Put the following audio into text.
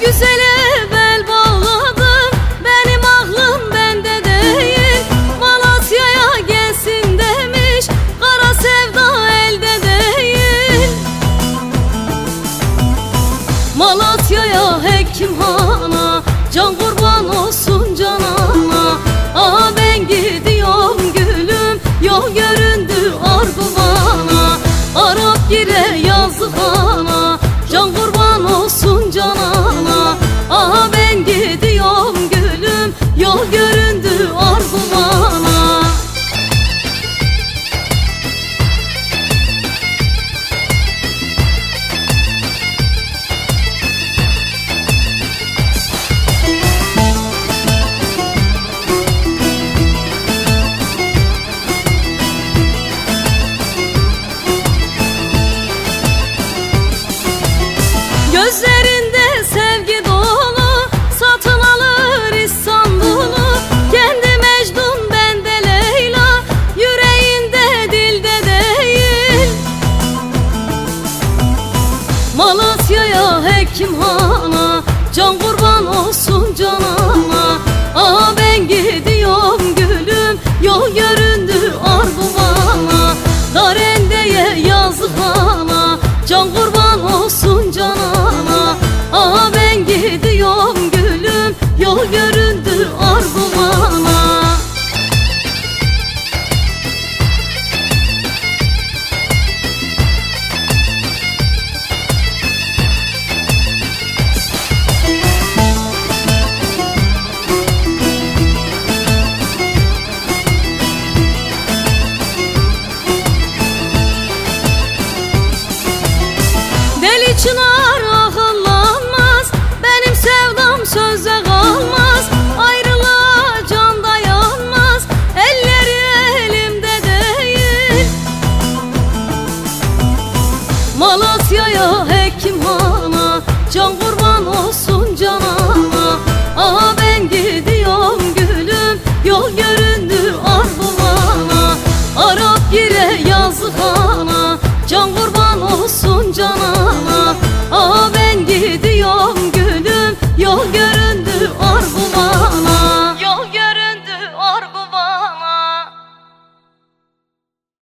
güzele kim hala? Can kurban olsun canana. Aa ben gidiyorum gülüm Yol yürü Yol göründü armağana Arap gire yazık ana Can kurban olsun